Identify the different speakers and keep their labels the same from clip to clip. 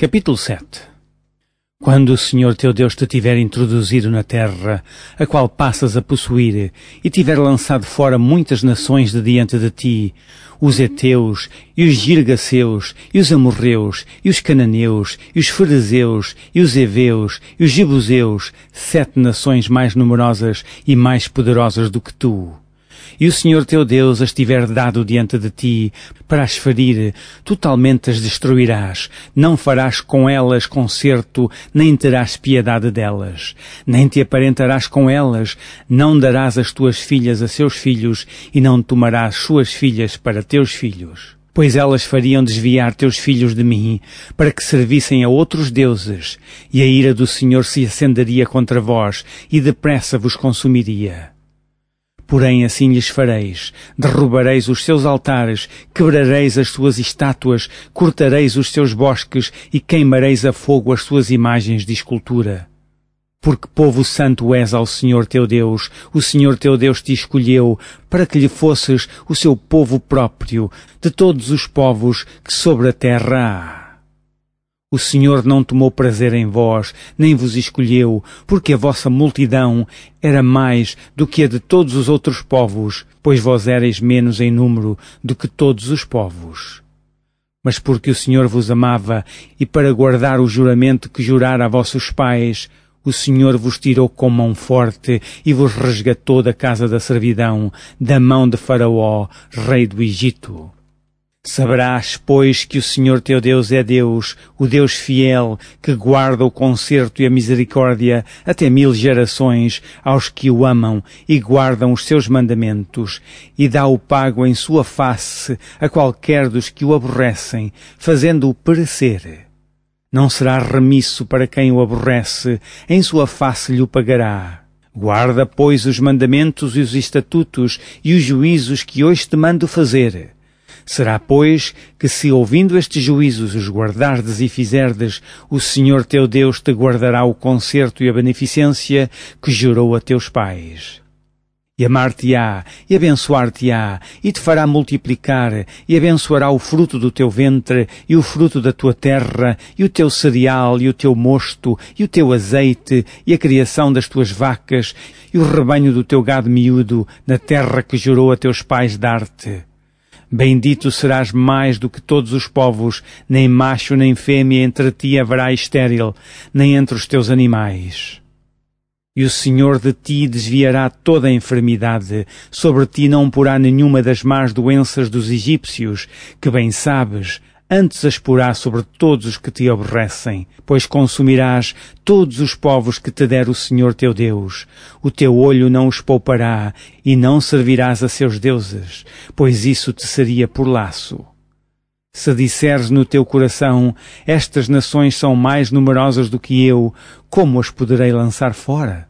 Speaker 1: Capítulo 7 Quando o Senhor teu Deus te tiver introduzido na terra, a qual passas a possuir, e tiver lançado fora muitas nações de diante de ti, os Eteus, e os Girgaceus, e os Amorreus, e os Cananeus, e os Ferezeus, e os Eveus, e os Jebuseus, sete nações mais numerosas e mais poderosas do que tu e o Senhor teu Deus as tiver dado diante de ti, para as ferir, totalmente as destruirás, não farás com elas concerto, nem terás piedade delas, nem te aparentarás com elas, não darás as tuas filhas a seus filhos, e não tomarás suas filhas para teus filhos. Pois elas fariam desviar teus filhos de mim, para que servissem a outros deuses, e a ira do Senhor se acenderia contra vós, e depressa vos consumiria. Porém assim lhes fareis, derrubareis os seus altares, quebrareis as suas estátuas, cortareis os seus bosques e queimareis a fogo as suas imagens de escultura. Porque povo santo és ao Senhor teu Deus, o Senhor teu Deus te escolheu, para que lhe fosses o seu povo próprio, de todos os povos que sobre a terra há. O Senhor não tomou prazer em vós, nem vos escolheu, porque a vossa multidão era mais do que a de todos os outros povos, pois vós erais menos em número do que todos os povos. Mas porque o Senhor vos amava, e para guardar o juramento que jurara a vossos pais, o Senhor vos tirou com mão forte e vos resgatou da casa da servidão, da mão de Faraó, rei do Egito. Saberás, pois, que o Senhor teu Deus é Deus, o Deus fiel, que guarda o conserto e a misericórdia até mil gerações aos que o amam e guardam os seus mandamentos, e dá o pago em sua face a qualquer dos que o aborrecem, fazendo-o perecer. Não será remisso para quem o aborrece, em sua face lhe o pagará. Guarda, pois, os mandamentos e os estatutos e os juízos que hoje te mando fazer Será, pois, que se ouvindo estes juízos os guardardes e fizerdes, o Senhor teu Deus te guardará o conserto e a beneficência que jurou a teus pais. E amar-te-á, e abençoar-te-á, e te fará multiplicar, e abençoará o fruto do teu ventre, e o fruto da tua terra, e o teu cereal, e o teu mosto, e o teu azeite, e a criação das tuas vacas, e o rebanho do teu gado miúdo, na terra que jurou a teus pais dar-te Bendito serás mais do que todos os povos, nem macho nem fêmea entre ti haverá estéril, nem entre os teus animais. E o Senhor de ti desviará toda a enfermidade, sobre ti não porá nenhuma das más doenças dos egípcios, que bem sabes, antes as porá sobre todos os que te aborrecem, pois consumirás todos os povos que te der o Senhor teu Deus. O teu olho não os poupará, e não servirás a seus deuses, pois isso te seria por laço. Se disseres no teu coração, estas nações são mais numerosas do que eu, como as poderei lançar fora?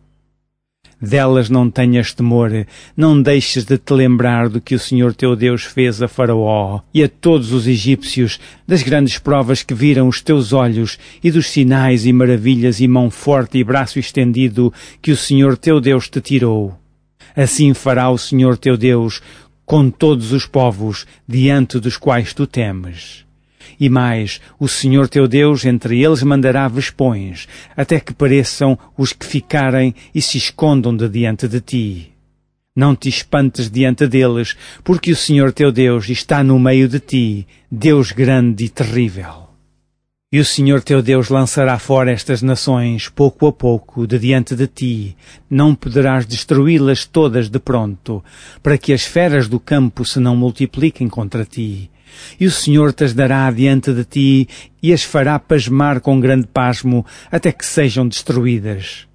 Speaker 1: Delas não tenhas temor, não deixes de te lembrar do que o Senhor teu Deus fez a Faraó e a todos os egípcios, das grandes provas que viram os teus olhos e dos sinais e maravilhas e mão forte e braço estendido que o Senhor teu Deus te tirou. Assim fará o Senhor teu Deus com todos os povos diante dos quais tu temes. E mais, o Senhor teu Deus entre eles mandará vespões, até que pareçam os que ficarem e se escondam de diante de ti. Não te espantes diante deles, porque o Senhor teu Deus está no meio de ti, Deus grande e terrível. E o Senhor teu Deus lançará fora estas nações, pouco a pouco, de diante de ti. Não poderás destruí-las todas de pronto, para que as feras do campo se não multipliquem contra ti. E o Senhor te as dará diante de ti e as fará pasmar com grande pasmo até que sejam destruídas.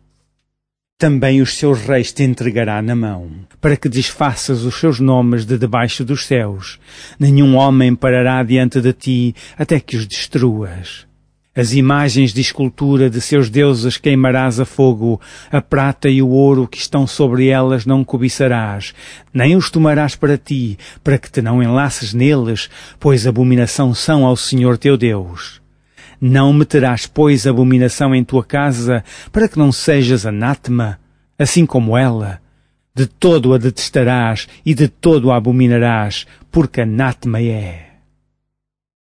Speaker 1: Também os seus reis te entregará na mão, para que desfaças os seus nomes de debaixo dos céus. Nenhum homem parará diante de ti até que os destruas. As imagens de escultura de seus deuses queimarás a fogo, a prata e o ouro que estão sobre elas não cobiçarás, nem os tomarás para ti, para que te não enlaces neles, pois abominação são ao Senhor teu Deus. Não meterás, pois, abominação em tua casa, para que não sejas anátema, assim como ela. De todo a detestarás e de todo a abominarás, porque anátema é.